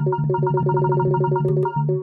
フフフフ。